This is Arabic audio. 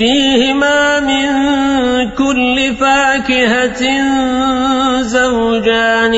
فيهما من كل فاكهة زوجان.